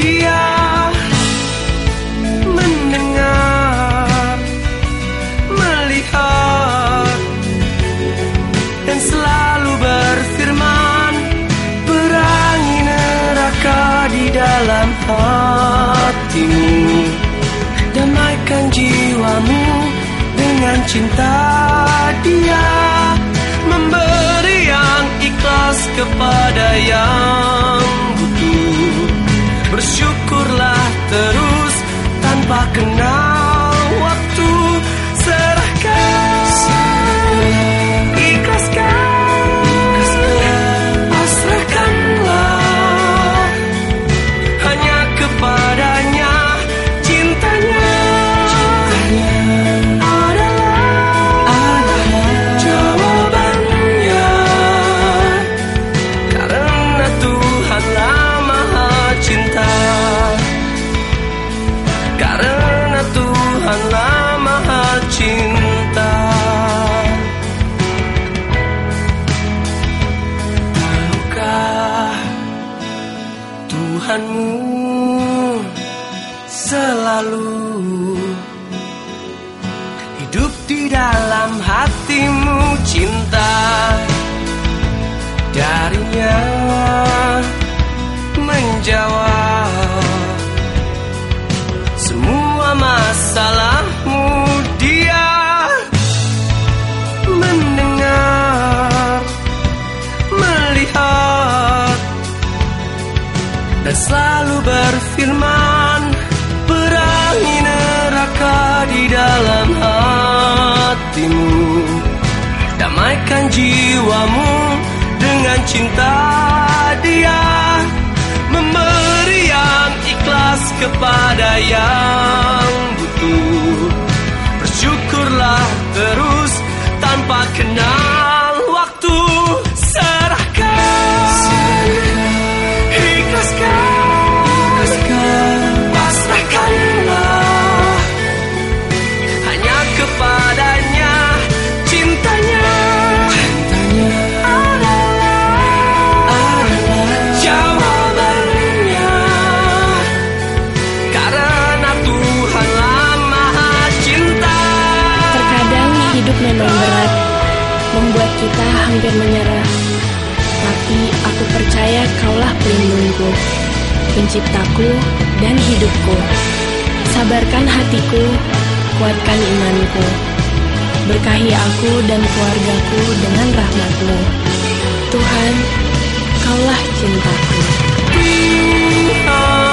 ia mendengar, melihat, dan selalu berfirman perangi neraka di dalam hatimu. Damaikan jiwamu dengan cinta dia memberi yang ikhlas kepada yang Tuhanmu selalu. Hidup di dalam hatimu cinta darinya menjawab dan selalu berfirman perangi neraka di dalam hatimu. Damaikan jiwamu dengan cinta dia. Memberi yang ikhlas kepada yang butuh. Bersyukurlah terus tanpa kenal memang berat, membuat kita hampir menyerah. Tapi aku percaya kaulah pelindungku, penciptaku dan hidupku. Sabarkan hatiku, kuatkan imanku. Berkahi aku dan keluargaku dengan rahmatmu. Tuhan, kaulah cintaku. Tuhan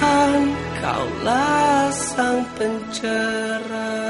Tuhan, Kaulah sang pencerah.